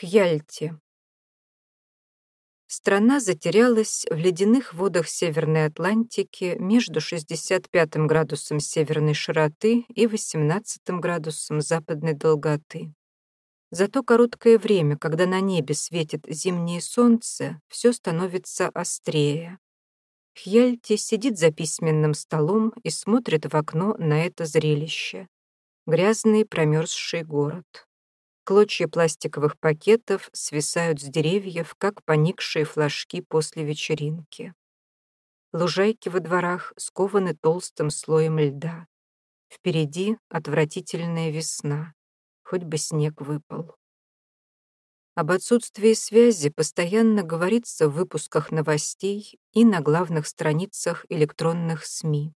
Хьяльти. Страна затерялась в ледяных водах Северной Атлантики между 65 градусом северной широты и 18 градусом западной долготы. За то короткое время, когда на небе светит зимнее солнце, все становится острее. Хьяльти сидит за письменным столом и смотрит в окно на это зрелище. Грязный промерзший город. Клочья пластиковых пакетов свисают с деревьев, как поникшие флажки после вечеринки. Лужайки во дворах скованы толстым слоем льда. Впереди отвратительная весна. Хоть бы снег выпал. Об отсутствии связи постоянно говорится в выпусках новостей и на главных страницах электронных СМИ.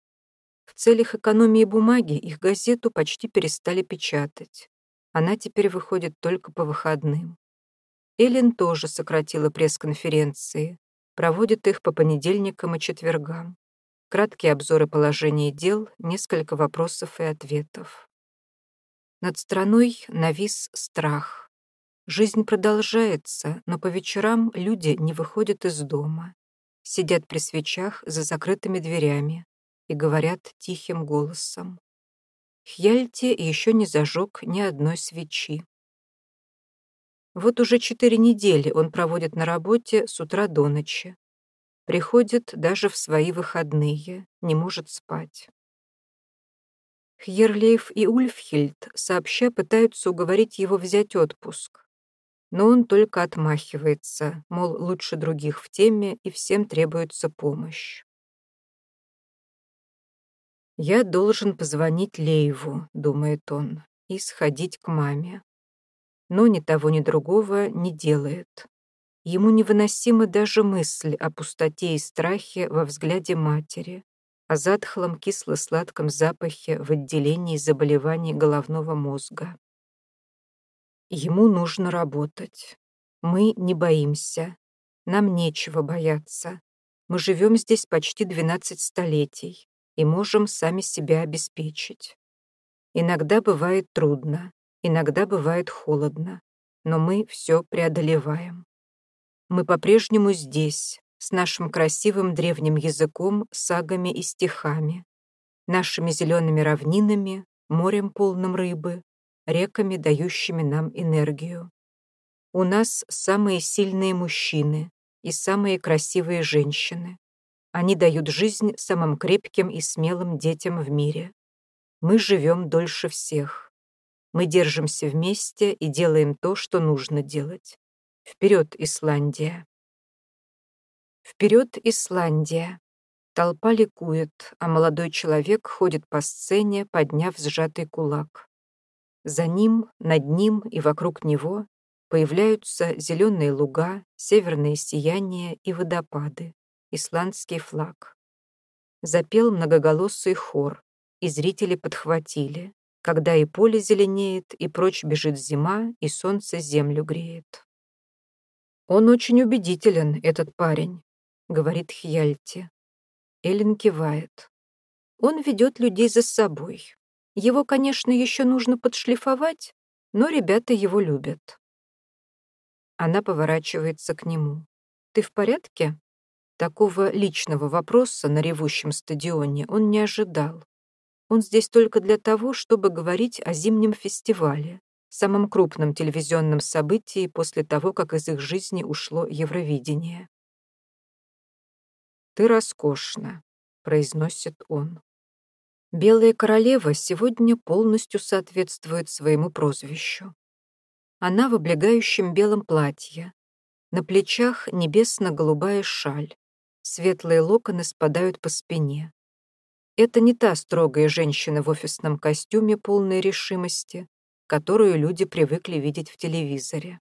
В целях экономии бумаги их газету почти перестали печатать. Она теперь выходит только по выходным. Эллен тоже сократила пресс-конференции, проводит их по понедельникам и четвергам. Краткие обзоры положения дел, несколько вопросов и ответов. Над страной навис страх. Жизнь продолжается, но по вечерам люди не выходят из дома. Сидят при свечах за закрытыми дверями и говорят тихим голосом. Хьяльти еще не зажег ни одной свечи. Вот уже четыре недели он проводит на работе с утра до ночи. Приходит даже в свои выходные, не может спать. Хьерлейф и Ульфхильд сообща пытаются уговорить его взять отпуск. Но он только отмахивается, мол, лучше других в теме и всем требуется помощь. «Я должен позвонить Лейву», — думает он, — «и сходить к маме». Но ни того, ни другого не делает. Ему невыносима даже мысль о пустоте и страхе во взгляде матери, о затхлом кисло-сладком запахе в отделении заболеваний головного мозга. Ему нужно работать. Мы не боимся. Нам нечего бояться. Мы живем здесь почти 12 столетий и можем сами себя обеспечить. Иногда бывает трудно, иногда бывает холодно, но мы все преодолеваем. Мы по-прежнему здесь, с нашим красивым древним языком, сагами и стихами, нашими зелеными равнинами, морем полным рыбы, реками, дающими нам энергию. У нас самые сильные мужчины и самые красивые женщины. Они дают жизнь самым крепким и смелым детям в мире. Мы живем дольше всех. Мы держимся вместе и делаем то, что нужно делать. Вперед, Исландия! Вперед, Исландия! Толпа ликует, а молодой человек ходит по сцене, подняв сжатый кулак. За ним, над ним и вокруг него появляются зеленые луга, северные сияния и водопады исландский флаг. Запел многоголосый хор, и зрители подхватили, когда и поле зеленеет, и прочь бежит зима, и солнце землю греет. «Он очень убедителен, этот парень», — говорит Хьяльти. Эллен кивает. «Он ведет людей за собой. Его, конечно, еще нужно подшлифовать, но ребята его любят». Она поворачивается к нему. «Ты в порядке?» Такого личного вопроса на ревущем стадионе он не ожидал. Он здесь только для того, чтобы говорить о зимнем фестивале, самом крупном телевизионном событии после того, как из их жизни ушло Евровидение. «Ты роскошна», — произносит он. Белая королева сегодня полностью соответствует своему прозвищу. Она в облегающем белом платье, на плечах небесно-голубая шаль, Светлые локоны спадают по спине. Это не та строгая женщина в офисном костюме полной решимости, которую люди привыкли видеть в телевизоре.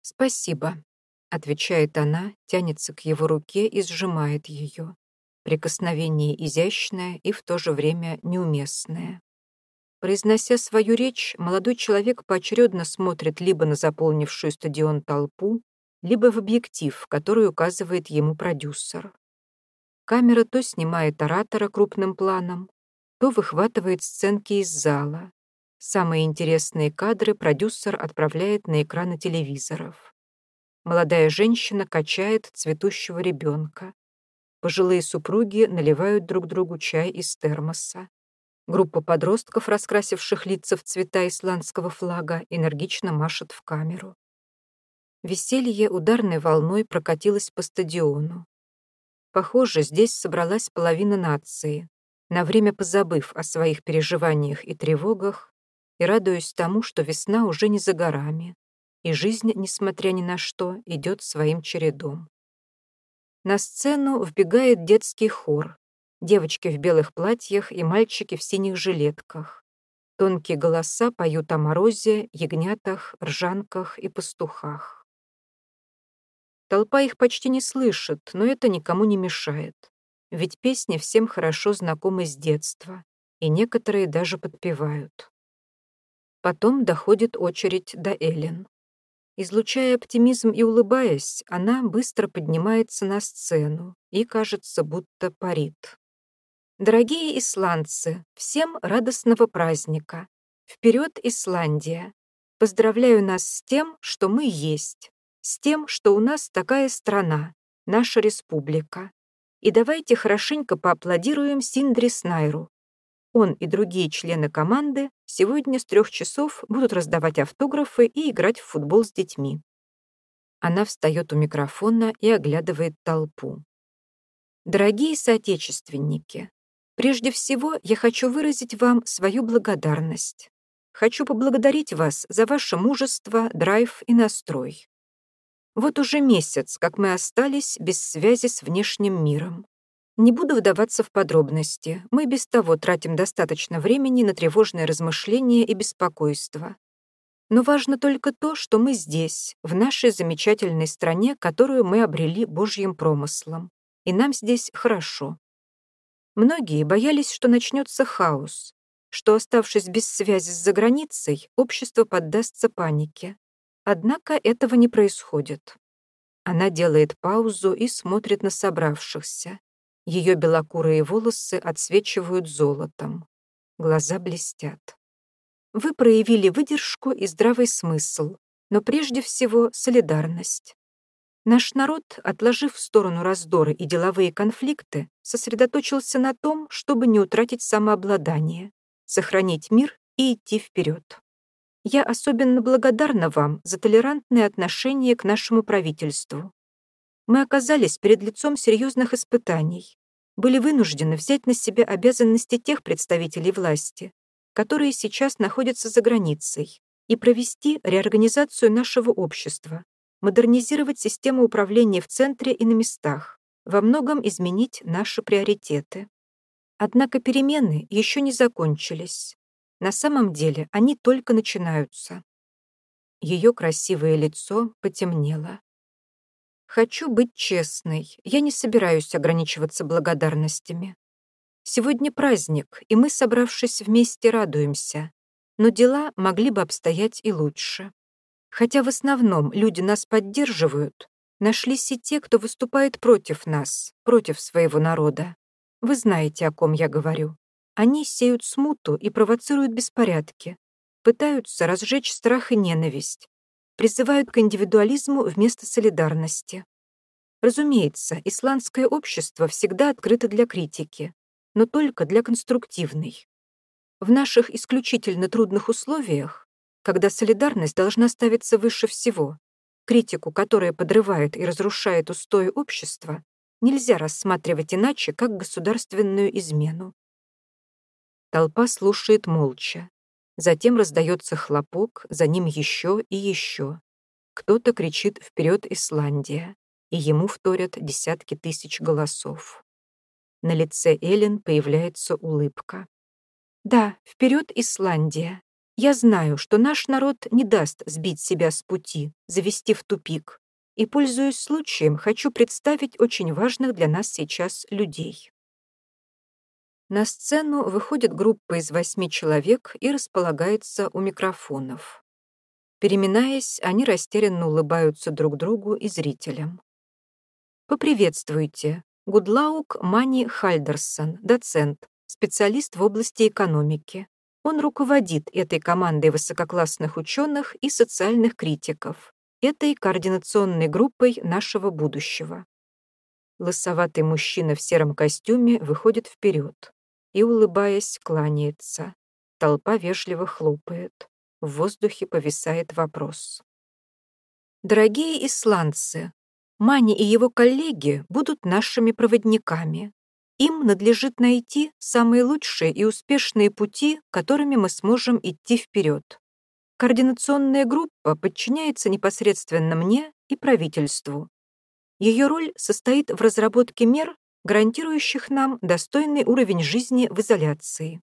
«Спасибо», — отвечает она, тянется к его руке и сжимает ее. Прикосновение изящное и в то же время неуместное. Произнося свою речь, молодой человек поочередно смотрит либо на заполнившую стадион толпу, либо в объектив, который указывает ему продюсер. Камера то снимает оратора крупным планом, то выхватывает сценки из зала. Самые интересные кадры продюсер отправляет на экраны телевизоров. Молодая женщина качает цветущего ребенка. Пожилые супруги наливают друг другу чай из термоса. Группа подростков, раскрасивших лица в цвета исландского флага, энергично машет в камеру. Веселье ударной волной прокатилось по стадиону. Похоже, здесь собралась половина нации, на время позабыв о своих переживаниях и тревогах и радуясь тому, что весна уже не за горами, и жизнь, несмотря ни на что, идет своим чередом. На сцену вбегает детский хор, девочки в белых платьях и мальчики в синих жилетках. Тонкие голоса поют о морозе, ягнятах, ржанках и пастухах. Толпа их почти не слышит, но это никому не мешает. Ведь песни всем хорошо знакомы с детства, и некоторые даже подпевают. Потом доходит очередь до Эллен. Излучая оптимизм и улыбаясь, она быстро поднимается на сцену и, кажется, будто парит. Дорогие исландцы, всем радостного праздника. Вперед, Исландия! Поздравляю нас с тем, что мы есть, с тем, что у нас такая страна, наша республика. И давайте хорошенько поаплодируем Синдри Снайру. Он и другие члены команды сегодня с трех часов будут раздавать автографы и играть в футбол с детьми. Она встает у микрофона и оглядывает толпу. Дорогие соотечественники, Прежде всего, я хочу выразить вам свою благодарность. Хочу поблагодарить вас за ваше мужество, драйв и настрой. Вот уже месяц, как мы остались без связи с внешним миром. Не буду вдаваться в подробности, мы без того тратим достаточно времени на тревожные размышления и беспокойство. Но важно только то, что мы здесь, в нашей замечательной стране, которую мы обрели Божьим промыслом. И нам здесь хорошо. Многие боялись, что начнется хаос, что, оставшись без связи с заграницей, общество поддастся панике. Однако этого не происходит. Она делает паузу и смотрит на собравшихся. Ее белокурые волосы отсвечивают золотом. Глаза блестят. Вы проявили выдержку и здравый смысл, но прежде всего солидарность. Наш народ, отложив в сторону раздоры и деловые конфликты, сосредоточился на том, чтобы не утратить самообладание, сохранить мир и идти вперед. Я особенно благодарна вам за толерантное отношение к нашему правительству. Мы оказались перед лицом серьезных испытаний, были вынуждены взять на себя обязанности тех представителей власти, которые сейчас находятся за границей, и провести реорганизацию нашего общества, модернизировать систему управления в центре и на местах, во многом изменить наши приоритеты. Однако перемены еще не закончились. На самом деле они только начинаются. Ее красивое лицо потемнело. Хочу быть честной, я не собираюсь ограничиваться благодарностями. Сегодня праздник, и мы, собравшись вместе, радуемся. Но дела могли бы обстоять и лучше. Хотя в основном люди нас поддерживают, нашлись и те, кто выступает против нас, против своего народа. Вы знаете, о ком я говорю. Они сеют смуту и провоцируют беспорядки, пытаются разжечь страх и ненависть, призывают к индивидуализму вместо солидарности. Разумеется, исландское общество всегда открыто для критики, но только для конструктивной. В наших исключительно трудных условиях когда солидарность должна ставиться выше всего. Критику, которая подрывает и разрушает устои общества, нельзя рассматривать иначе, как государственную измену. Толпа слушает молча. Затем раздается хлопок, за ним еще и еще. Кто-то кричит «Вперед, Исландия!» и ему вторят десятки тысяч голосов. На лице Эллен появляется улыбка. «Да, вперед, Исландия! Я знаю, что наш народ не даст сбить себя с пути, завести в тупик. И, пользуясь случаем, хочу представить очень важных для нас сейчас людей. На сцену выходит группа из восьми человек и располагается у микрофонов. Переминаясь, они растерянно улыбаются друг другу и зрителям. Поприветствуйте. Гудлаук Мани Хальдерсон, доцент, специалист в области экономики Он руководит этой командой высококлассных ученых и социальных критиков, этой координационной группой нашего будущего. Лысоватый мужчина в сером костюме выходит вперед и, улыбаясь, кланяется. Толпа вежливо хлопает. В воздухе повисает вопрос. Дорогие исландцы, Мани и его коллеги будут нашими проводниками. Им надлежит найти самые лучшие и успешные пути, которыми мы сможем идти вперед. Координационная группа подчиняется непосредственно мне и правительству. Ее роль состоит в разработке мер, гарантирующих нам достойный уровень жизни в изоляции.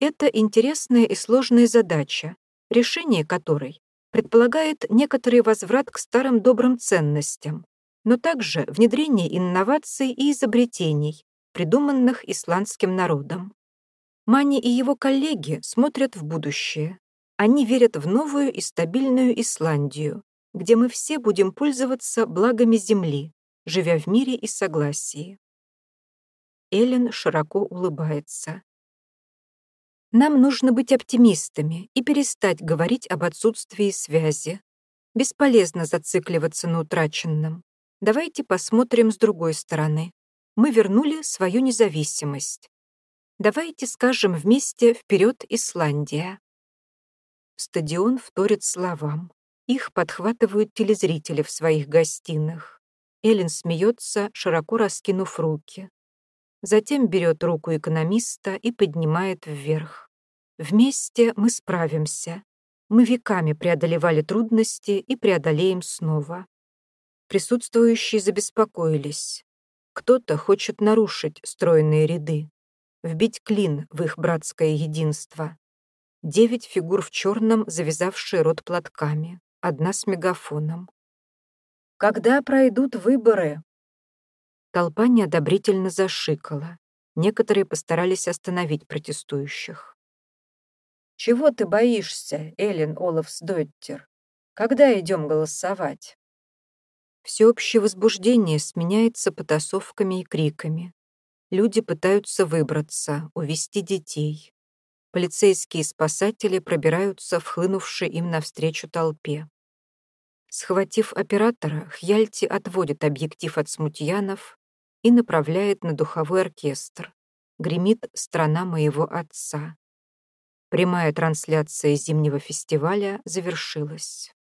Это интересная и сложная задача, решение которой предполагает некоторый возврат к старым добрым ценностям, но также внедрение инноваций и изобретений, придуманных исландским народом. Мани и его коллеги смотрят в будущее. Они верят в новую и стабильную Исландию, где мы все будем пользоваться благами Земли, живя в мире и согласии. Эллен широко улыбается. Нам нужно быть оптимистами и перестать говорить об отсутствии связи. Бесполезно зацикливаться на утраченном. Давайте посмотрим с другой стороны. Мы вернули свою независимость. Давайте скажем вместе «Вперед, Исландия!». Стадион вторит словам. Их подхватывают телезрители в своих гостиных. Эллен смеется, широко раскинув руки. Затем берет руку экономиста и поднимает вверх. Вместе мы справимся. Мы веками преодолевали трудности и преодолеем снова. Присутствующие забеспокоились. Кто-то хочет нарушить стройные ряды, вбить клин в их братское единство. Девять фигур в черном, завязавшие рот платками, одна с мегафоном. «Когда пройдут выборы?» Толпа неодобрительно зашикала. Некоторые постарались остановить протестующих. «Чего ты боишься, Эллен Олафсдоттер? Когда идем голосовать?» Всеобщее возбуждение сменяется потасовками и криками. Люди пытаются выбраться, увести детей. Полицейские спасатели пробираются в хлынувшей им навстречу толпе. Схватив оператора, Хьяльти отводит объектив от смутьянов и направляет на духовой оркестр. Гремит «Страна моего отца». Прямая трансляция зимнего фестиваля завершилась.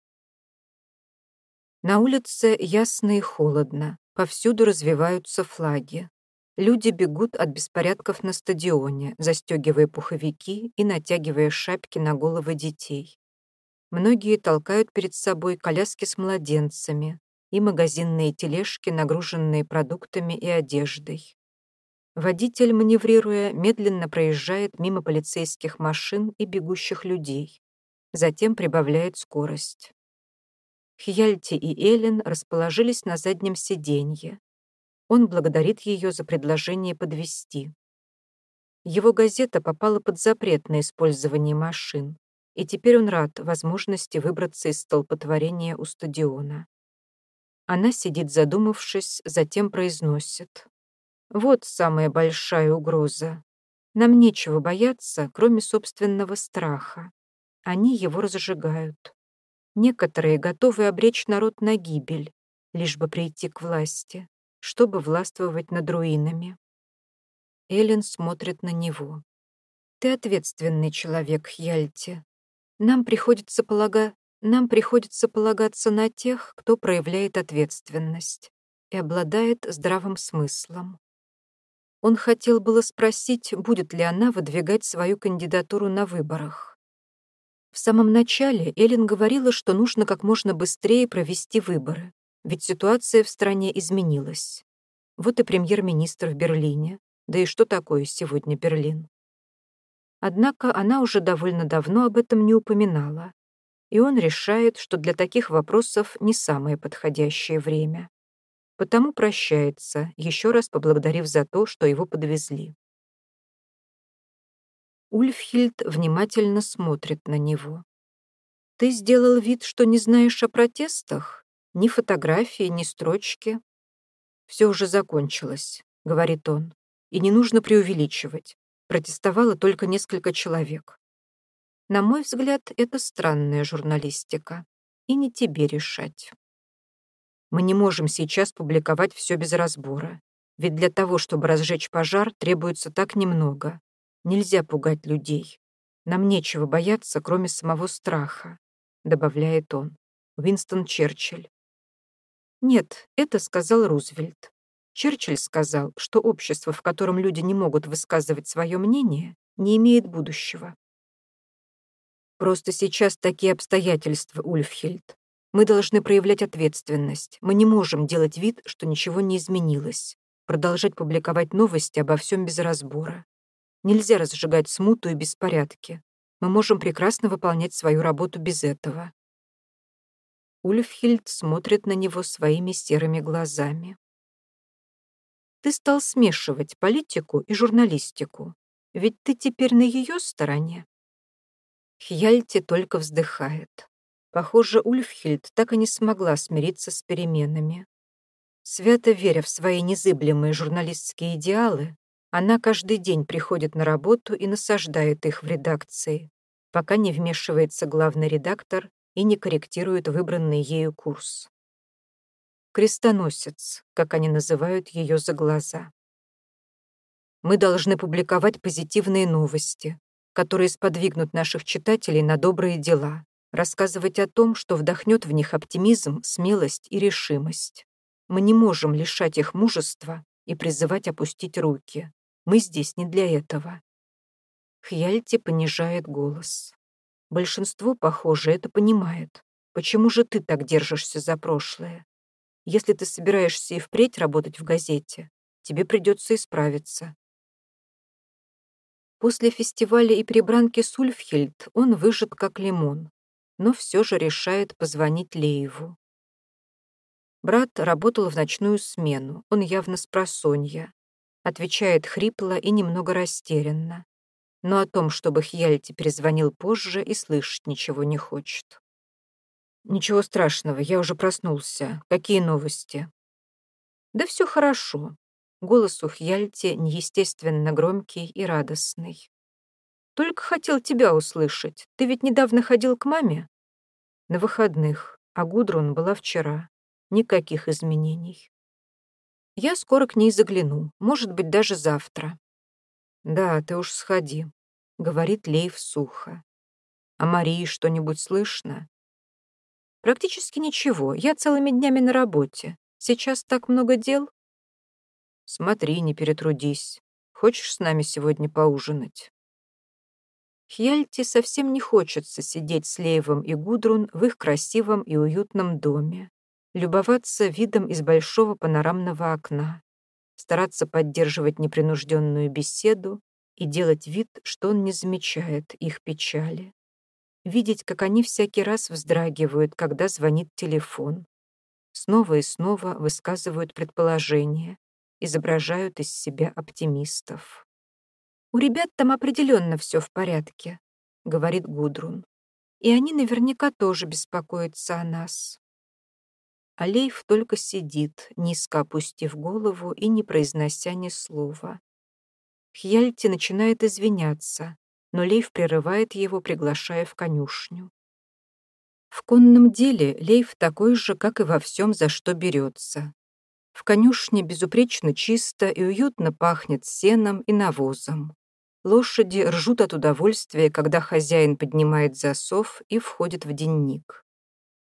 На улице ясно и холодно, повсюду развиваются флаги. Люди бегут от беспорядков на стадионе, застегивая пуховики и натягивая шапки на головы детей. Многие толкают перед собой коляски с младенцами и магазинные тележки, нагруженные продуктами и одеждой. Водитель, маневрируя, медленно проезжает мимо полицейских машин и бегущих людей. Затем прибавляет скорость. Хьяльти и Эллен расположились на заднем сиденье. Он благодарит ее за предложение подвести. Его газета попала под запрет на использование машин, и теперь он рад возможности выбраться из столпотворения у стадиона. Она сидит задумавшись, затем произносит. «Вот самая большая угроза. Нам нечего бояться, кроме собственного страха. Они его разжигают. Некоторые готовы обречь народ на гибель, лишь бы прийти к власти, чтобы властвовать над руинами. Эллен смотрит на него. «Ты ответственный человек, Хьяльти. Нам приходится, полага... Нам приходится полагаться на тех, кто проявляет ответственность и обладает здравым смыслом». Он хотел было спросить, будет ли она выдвигать свою кандидатуру на выборах. В самом начале Эллен говорила, что нужно как можно быстрее провести выборы, ведь ситуация в стране изменилась. Вот и премьер-министр в Берлине. Да и что такое сегодня Берлин? Однако она уже довольно давно об этом не упоминала, и он решает, что для таких вопросов не самое подходящее время. Потому прощается, еще раз поблагодарив за то, что его подвезли. Ульфхильд внимательно смотрит на него. «Ты сделал вид, что не знаешь о протестах? Ни фотографии, ни строчки?» «Все уже закончилось», — говорит он. «И не нужно преувеличивать. Протестовало только несколько человек. На мой взгляд, это странная журналистика. И не тебе решать. Мы не можем сейчас публиковать все без разбора. Ведь для того, чтобы разжечь пожар, требуется так немного. Нельзя пугать людей. Нам нечего бояться, кроме самого страха, добавляет он. Уинстон Черчилль. Нет, это сказал Рузвельт. Черчилль сказал, что общество, в котором люди не могут высказывать свое мнение, не имеет будущего. Просто сейчас такие обстоятельства, Ульфхильд. Мы должны проявлять ответственность. Мы не можем делать вид, что ничего не изменилось. Продолжать публиковать новости обо всем без разбора. Нельзя разжигать смуту и беспорядки. Мы можем прекрасно выполнять свою работу без этого. Ульфхильд смотрит на него своими серыми глазами. Ты стал смешивать политику и журналистику. Ведь ты теперь на ее стороне. Хьяльти только вздыхает. Похоже, Ульфхильд так и не смогла смириться с переменами. Свято веря в свои незыблемые журналистские идеалы, она каждый день приходит на работу и насаждает их в редакции, пока не вмешивается главный редактор и не корректирует выбранный ею курс. Крестоносец, как они называют ее за глаза. Мы должны публиковать позитивные новости, которые сподвигнут наших читателей на добрые дела, рассказывать о том, что вдохнет в них оптимизм, смелость и решимость. Мы не можем лишать их мужества и призывать опустить руки. Мы здесь не для этого. Хьяльти понижает голос. Большинство, похоже, это понимает. Почему же ты так держишься за прошлое? Если ты собираешься и впредь работать в газете, тебе придется исправиться. После фестиваля и прибранки Сульфхильд он выжат как лимон, но все же решает позвонить Лееву. Брат работал в ночную смену, он явно с просонья. Отвечает хрипло и немного растерянно но о том, чтобы Хьяльти перезвонил позже, и слышать ничего не хочет. «Ничего страшного, я уже проснулся. Какие новости?» «Да все хорошо». Голос у Хьяльти неестественно громкий и радостный. «Только хотел тебя услышать. Ты ведь недавно ходил к маме?» «На выходных, а Гудрун была вчера. Никаких изменений». «Я скоро к ней загляну, может быть, даже завтра. «Да, ты уж сходи», — говорит Лейв сухо. «А Марии что-нибудь слышно?» «Практически ничего. Я целыми днями на работе. Сейчас так много дел». «Смотри, не перетрудись. Хочешь с нами сегодня поужинать?» Хьяльте совсем не хочется сидеть с Лейвом и Гудрун в их красивом и уютном доме, любоваться видом из большого панорамного окна, стараться поддерживать непринужденную беседу и делать вид, что он не замечает их печали. Видеть, как они всякий раз вздрагивают, когда звонит телефон. Снова и снова высказывают предположения, изображают из себя оптимистов. «У ребят там определенно все в порядке», — говорит Гудрун. «И они наверняка тоже беспокоятся о нас». Алейф только сидит, низко опустив голову и не произнося ни слова. Хьяльти начинает извиняться, но Лейф прерывает его, приглашая в конюшню. В конном деле Лейф такой же, как и во всем, за что берется. В конюшне безупречно чисто и уютно пахнет сеном и навозом. Лошади ржут от удовольствия, когда хозяин поднимает засов и входит в денник.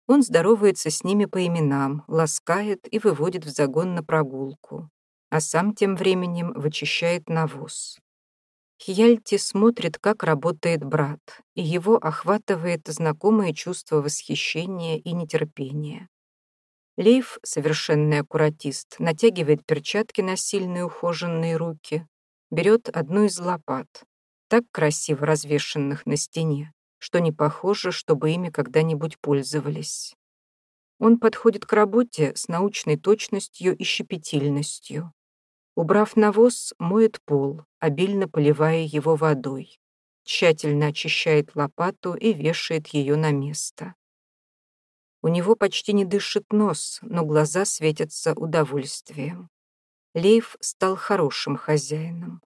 Он здоровается с ними по именам, ласкает и выводит в загон на прогулку, а сам тем временем вычищает навоз. Хьяльти смотрит, как работает брат, и его охватывает знакомое чувство восхищения и нетерпения. Лейф, совершенный аккуратист, натягивает перчатки на сильные ухоженные руки, берет одну из лопат, так красиво развешенных на стене, что не похоже, чтобы ими когда-нибудь пользовались. Он подходит к работе с научной точностью и щепетильностью. Убрав навоз, моет пол, обильно поливая его водой. Тщательно очищает лопату и вешает ее на место. У него почти не дышит нос, но глаза светятся удовольствием. Лейф стал хорошим хозяином.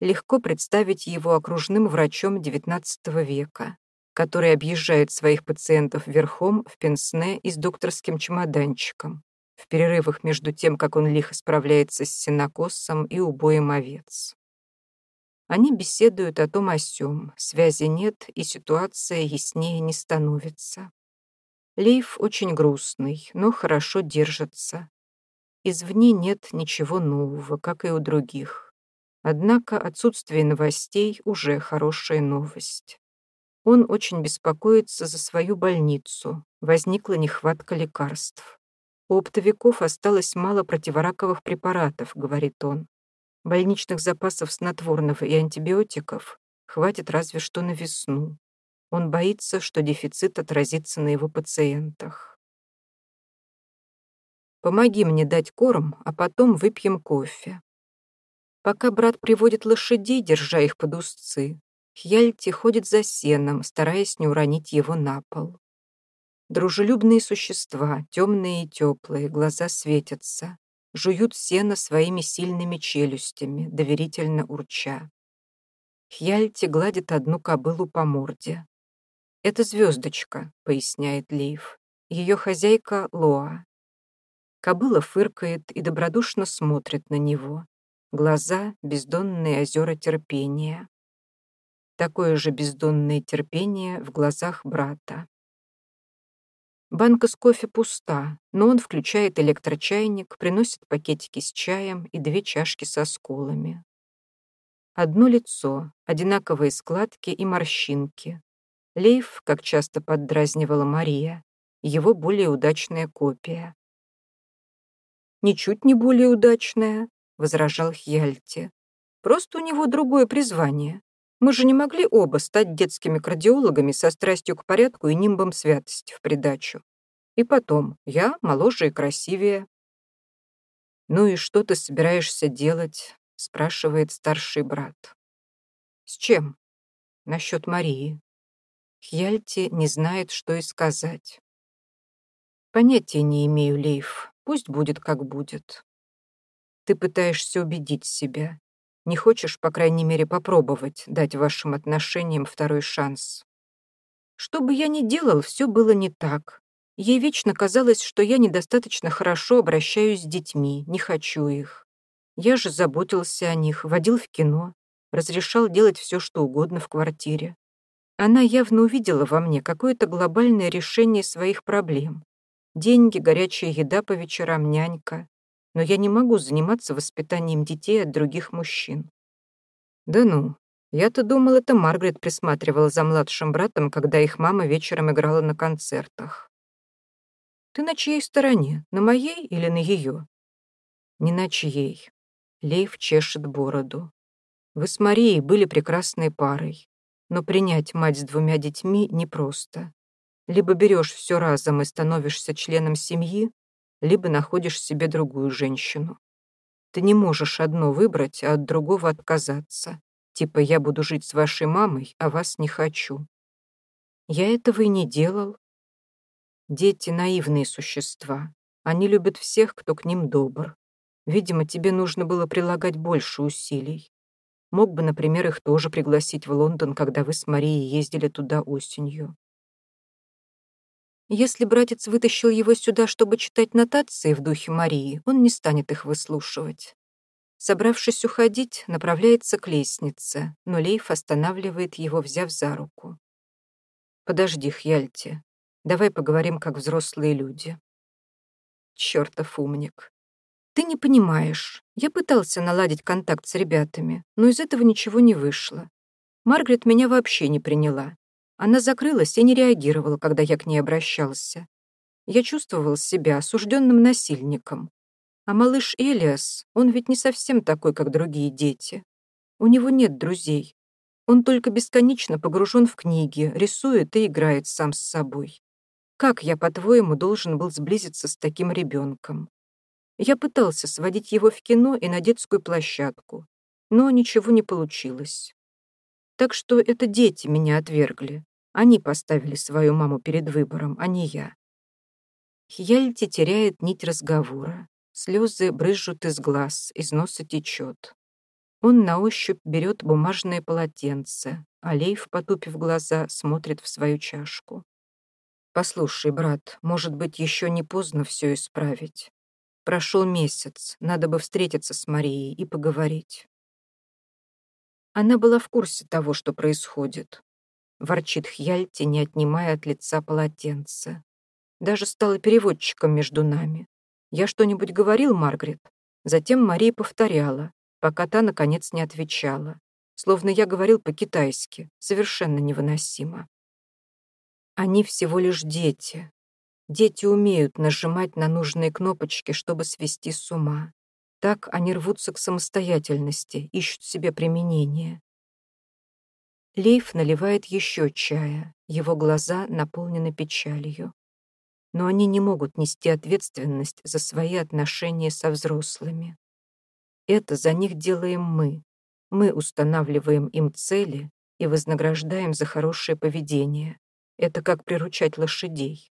Легко представить его окружным врачом XIX века, который объезжает своих пациентов верхом в пенсне и с докторским чемоданчиком, в перерывах между тем, как он лихо справляется с сенокосом и убоем овец. Они беседуют о том о сём, связи нет, и ситуация яснее не становится. Лейф очень грустный, но хорошо держится. Извне нет ничего нового, как и у других. Однако отсутствие новостей уже хорошая новость. Он очень беспокоится за свою больницу. Возникла нехватка лекарств. У оптовиков осталось мало противораковых препаратов, говорит он. Больничных запасов снотворного и антибиотиков хватит разве что на весну. Он боится, что дефицит отразится на его пациентах. «Помоги мне дать корм, а потом выпьем кофе». Пока брат приводит лошадей, держа их под узцы, Хьяльти ходит за сеном, стараясь не уронить его на пол. Дружелюбные существа, темные и теплые, глаза светятся, жуют сено своими сильными челюстями, доверительно урча. Хьяльти гладит одну кобылу по морде. «Это звездочка», — поясняет Лейв. «Ее хозяйка Лоа». Кобыла фыркает и добродушно смотрит на него. Глаза — бездонные озера терпения. Такое же бездонное терпение в глазах брата. Банка с кофе пуста, но он включает электрочайник, приносит пакетики с чаем и две чашки со сколами. Одно лицо, одинаковые складки и морщинки, Лейф, как часто поддразнивала Мария, его более удачная копия. «Ничуть не более удачная», — возражал Хьяльти. «Просто у него другое призвание. Мы же не могли оба стать детскими кардиологами со страстью к порядку и нимбом святости в придачу. И потом, я моложе и красивее». «Ну и что ты собираешься делать?» — спрашивает старший брат. «С чем?» «Насчет Марии». Хьяльти не знает, что и сказать. Понятия не имею, Лейф. Пусть будет, как будет. Ты пытаешься убедить себя. Не хочешь, по крайней мере, попробовать дать вашим отношениям второй шанс. Что бы я ни делал, все было не так. Ей вечно казалось, что я недостаточно хорошо обращаюсь с детьми, не хочу их. Я же заботился о них, водил в кино, разрешал делать все, что угодно в квартире. Она явно увидела во мне какое-то глобальное решение своих проблем. Деньги, горячая еда по вечерам, нянька. Но я не могу заниматься воспитанием детей от других мужчин. Да ну, я-то думал, это Маргарет присматривала за младшим братом, когда их мама вечером играла на концертах. Ты на чьей стороне, на моей или на ее? Не на чьей. Лейв чешет бороду. Вы с Марией были прекрасной парой но принять мать с двумя детьми непросто. Либо берешь все разом и становишься членом семьи, либо находишь себе другую женщину. Ты не можешь одно выбрать, а от другого отказаться. Типа я буду жить с вашей мамой, а вас не хочу. Я этого и не делал. Дети — наивные существа. Они любят всех, кто к ним добр. Видимо, тебе нужно было прилагать больше усилий. Мог бы, например, их тоже пригласить в Лондон, когда вы с Марией ездили туда осенью. Если братец вытащил его сюда, чтобы читать нотации в духе Марии, он не станет их выслушивать. Собравшись уходить, направляется к лестнице, но Лейф останавливает его, взяв за руку. «Подожди, Хьяльти, давай поговорим как взрослые люди». Чёртов умник. Ты не понимаешь. Я пытался наладить контакт с ребятами, но из этого ничего не вышло. Маргарет меня вообще не приняла. Она закрылась и не реагировала, когда я к ней обращался. Я чувствовал себя осужденным насильником. А малыш Элиас, он ведь не совсем такой, как другие дети. У него нет друзей. Он только бесконечно погружен в книги, рисует и играет сам с собой. Как я, по-твоему, должен был сблизиться с таким ребенком? Я пытался сводить его в кино и на детскую площадку, но ничего не получилось. Так что это дети меня отвергли. Они поставили свою маму перед выбором, а не я. Хьяльти теряет нить разговора. Слезы брызжут из глаз, из носа течет. Он на ощупь берет бумажное полотенце, а Лейв, потупив глаза, смотрит в свою чашку. «Послушай, брат, может быть, еще не поздно все исправить. Прошел месяц, надо бы встретиться с Марией и поговорить». Она была в курсе того, что происходит. Ворчит Хьяльти, не отнимая от лица полотенце. Даже стала переводчиком между нами. Я что-нибудь говорил, Маргарет? Затем Мария повторяла, пока та, наконец, не отвечала. Словно я говорил по-китайски, совершенно невыносимо. Они всего лишь дети. Дети умеют нажимать на нужные кнопочки, чтобы свести с ума. Так они рвутся к самостоятельности, ищут себе применение. Лейф наливает еще чая, его глаза наполнены печалью. Но они не могут нести ответственность за свои отношения со взрослыми. Это за них делаем мы. Мы устанавливаем им цели и вознаграждаем за хорошее поведение. Это как приручать лошадей.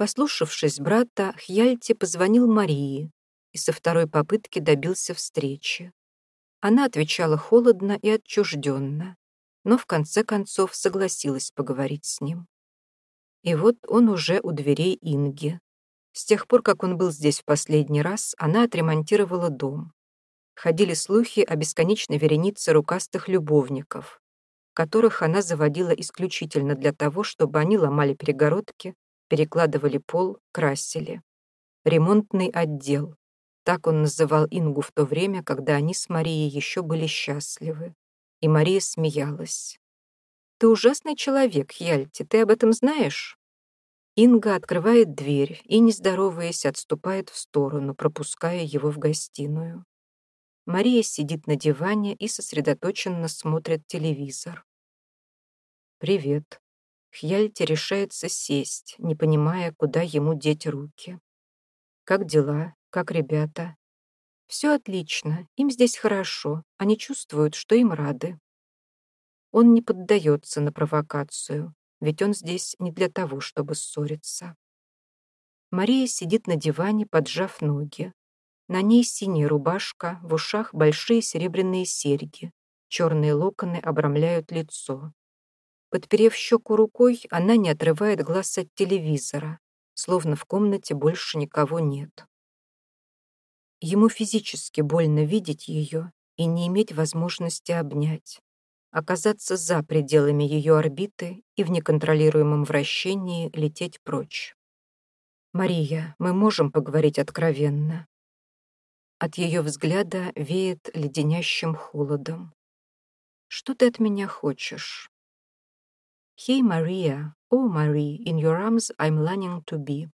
Послушавшись брата, Хьяльти позвонил Марии и со второй попытки добился встречи. Она отвечала холодно и отчужденно, но в конце концов согласилась поговорить с ним. И вот он уже у дверей Инги, с тех пор, как он был здесь в последний раз, она отремонтировала дом. Ходили слухи о бесконечной веренице рукастых любовников, которых она заводила исключительно для того, чтобы они ломали перегородки, перекладывали пол, красили. Ремонтный отдел. Так он называл Ингу в то время, когда они с Марией еще были счастливы. И Мария смеялась. «Ты ужасный человек, Яльти, ты об этом знаешь?» Инга открывает дверь и, не здороваясь, отступает в сторону, пропуская его в гостиную. Мария сидит на диване и сосредоточенно смотрит телевизор. «Привет». Хьяльти решается сесть, не понимая, куда ему деть руки. «Как дела? Как ребята?» «Все отлично. Им здесь хорошо. Они чувствуют, что им рады». Он не поддается на провокацию ведь он здесь не для того, чтобы ссориться. Мария сидит на диване, поджав ноги. На ней синяя рубашка, в ушах большие серебряные серьги, черные локоны обрамляют лицо. Подперев щеку рукой, она не отрывает глаз от телевизора, словно в комнате больше никого нет. Ему физически больно видеть ее и не иметь возможности обнять оказаться за пределами ее орбиты и в неконтролируемом вращении лететь прочь. «Мария, мы можем поговорить откровенно». От ее взгляда веет леденящим холодом. «Что ты от меня хочешь?» «Hey, Maria, oh, Marie, in your arms I'm longing to be».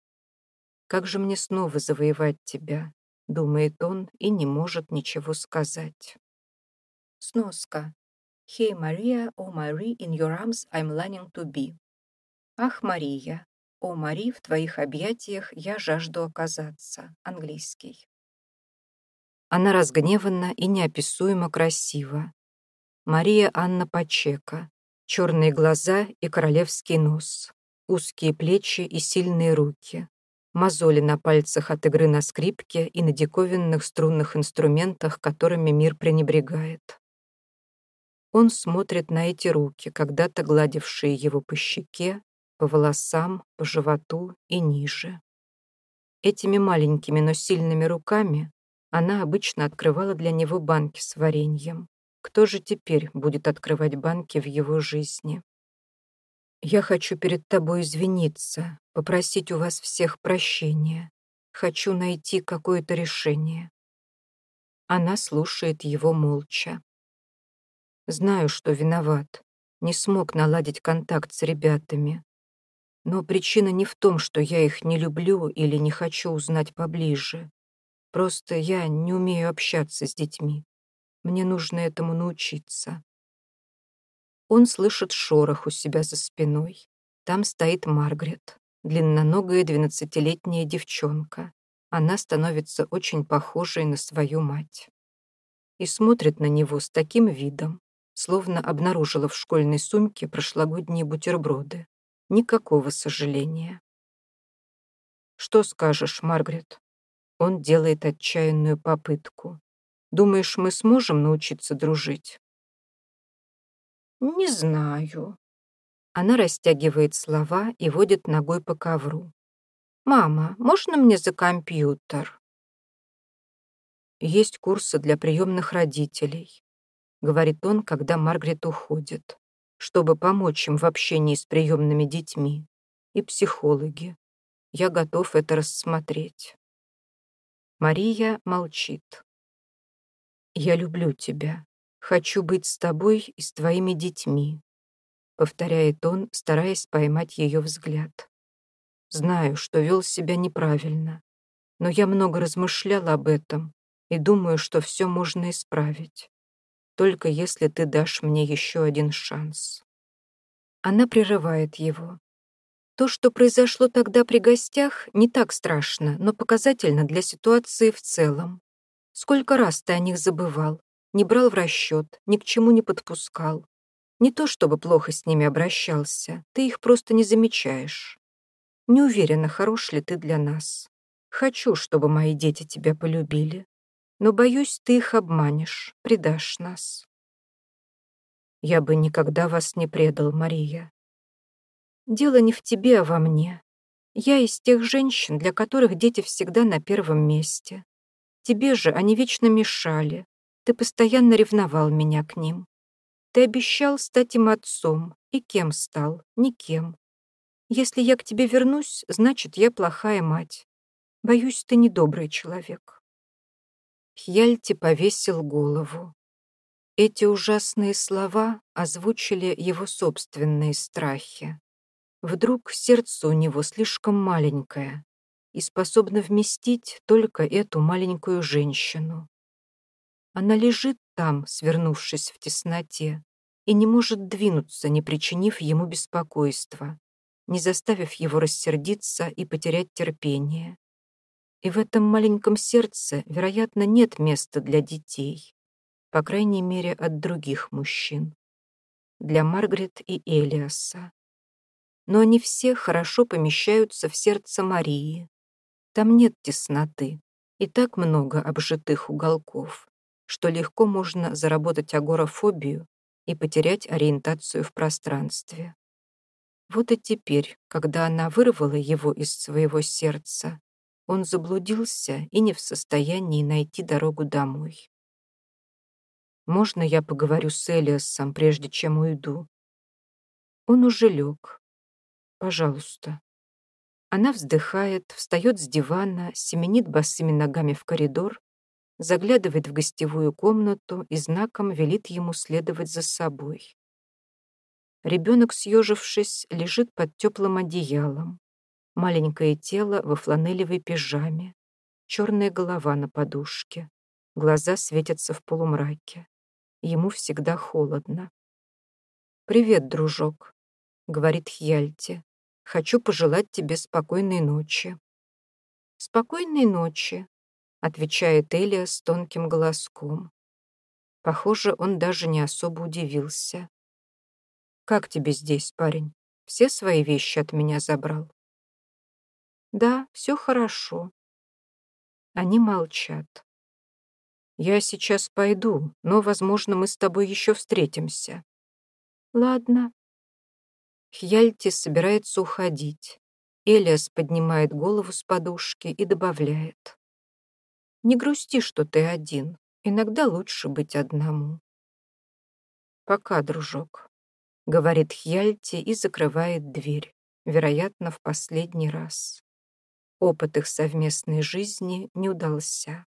«Как же мне снова завоевать тебя?» — думает он и не может ничего сказать. Сноска. «Hey, Maria, oh, Marie, in your arms I'm longing to be». «Ах, Мария, о, Мари, в твоих объятиях я жажду оказаться». Английский. Она разгневана и неописуемо красива. Мария Анна Пачека. Черные глаза и королевский нос. Узкие плечи и сильные руки. Мозоли на пальцах от игры на скрипке и на диковинных струнных инструментах, которыми мир пренебрегает. Он смотрит на эти руки, когда-то гладившие его по щеке, по волосам, по животу и ниже. Этими маленькими, но сильными руками она обычно открывала для него банки с вареньем. Кто же теперь будет открывать банки в его жизни? Я хочу перед тобой извиниться, попросить у вас всех прощения. Хочу найти какое-то решение. Она слушает его молча. Знаю, что виноват. Не смог наладить контакт с ребятами. Но причина не в том, что я их не люблю или не хочу узнать поближе. Просто я не умею общаться с детьми. Мне нужно этому научиться. Он слышит шорох у себя за спиной. Там стоит Маргарет, длинноногая двенадцатилетняя девчонка. Она становится очень похожей на свою мать. И смотрит на него с таким видом, словно обнаружила в школьной сумке прошлогодние бутерброды. Никакого сожаления. «Что скажешь, Маргарет?» Он делает отчаянную попытку. Думаешь, мы сможем научиться дружить?» «Не знаю». Она растягивает слова и водит ногой по ковру. «Мама, можно мне за компьютер?» «Есть курсы для приемных родителей», — говорит он, когда Маргарет уходит, чтобы помочь им в общении с приемными детьми. И психологи. Я готов это рассмотреть. Мария молчит. «Я люблю тебя. Хочу быть с тобой и с твоими детьми», — повторяет он, стараясь поймать ее взгляд. «Знаю, что вел себя неправильно, но я много размышлял об этом и думаю, что все можно исправить. Только если ты дашь мне еще один шанс». Она прерывает его. То, что произошло тогда при гостях, не так страшно, но показательно для ситуации в целом. Сколько раз ты о них забывал, не брал в расчет, ни к чему не подпускал. Не то чтобы плохо с ними обращался, ты их просто не замечаешь. Не уверена, хорош ли ты для нас. Хочу, чтобы мои дети тебя полюбили, но, боюсь, ты их обманешь, предашь нас. Я бы никогда вас не предал, Мария. Дело не в тебе, а во мне. Я из тех женщин, для которых дети всегда на первом месте. Тебе же они вечно мешали. Ты постоянно ревновал меня к ним. Ты обещал стать им отцом. И кем стал? Никем. Если я к тебе вернусь, значит, я плохая мать. Боюсь, ты недобрый человек. Хьяльти повесил голову. Эти ужасные слова озвучили его собственные страхи. Вдруг сердце у него слишком маленькое и способно вместить только эту маленькую женщину. Она лежит там, свернувшись в тесноте, и не может двинуться, не причинив ему беспокойства, не заставив его рассердиться и потерять терпение. И в этом маленьком сердце, вероятно, нет места для детей, по крайней мере, от других мужчин, для Маргарет и Элиаса но они все хорошо помещаются в сердце Марии. Там нет тесноты и так много обжитых уголков, что легко можно заработать агорафобию и потерять ориентацию в пространстве. Вот и теперь, когда она вырвала его из своего сердца, он заблудился и не в состоянии найти дорогу домой. «Можно я поговорю с Элиасом, прежде чем уйду?» Он уже лег, Пожалуйста». Она вздыхает, встает с дивана, семенит босыми ногами в коридор, заглядывает в гостевую комнату и знаком велит ему следовать за собой. Ребенок, съежившись, лежит под теплым одеялом. Маленькое тело во фланелевой пижаме, черная голова на подушке. Глаза светятся в полумраке. Ему всегда холодно. «Привет, дружок», — говорит Хьяльти. «Хочу пожелать тебе спокойной ночи». «Спокойной ночи», — отвечает Элия с тонким голоском. Похоже, он даже не особо удивился. «Как тебе здесь, парень? Все свои вещи от меня забрал?» «Да, все хорошо». Они молчат. «Я сейчас пойду, но, возможно, мы с тобой еще встретимся». «Ладно», Хьяльти собирается уходить. Элиас поднимает голову с подушки и добавляет. «Не грусти, что ты один. Иногда лучше быть одному». «Пока, дружок», — говорит Хьяльти и закрывает дверь, вероятно, в последний раз. Опыт их совместной жизни не удался.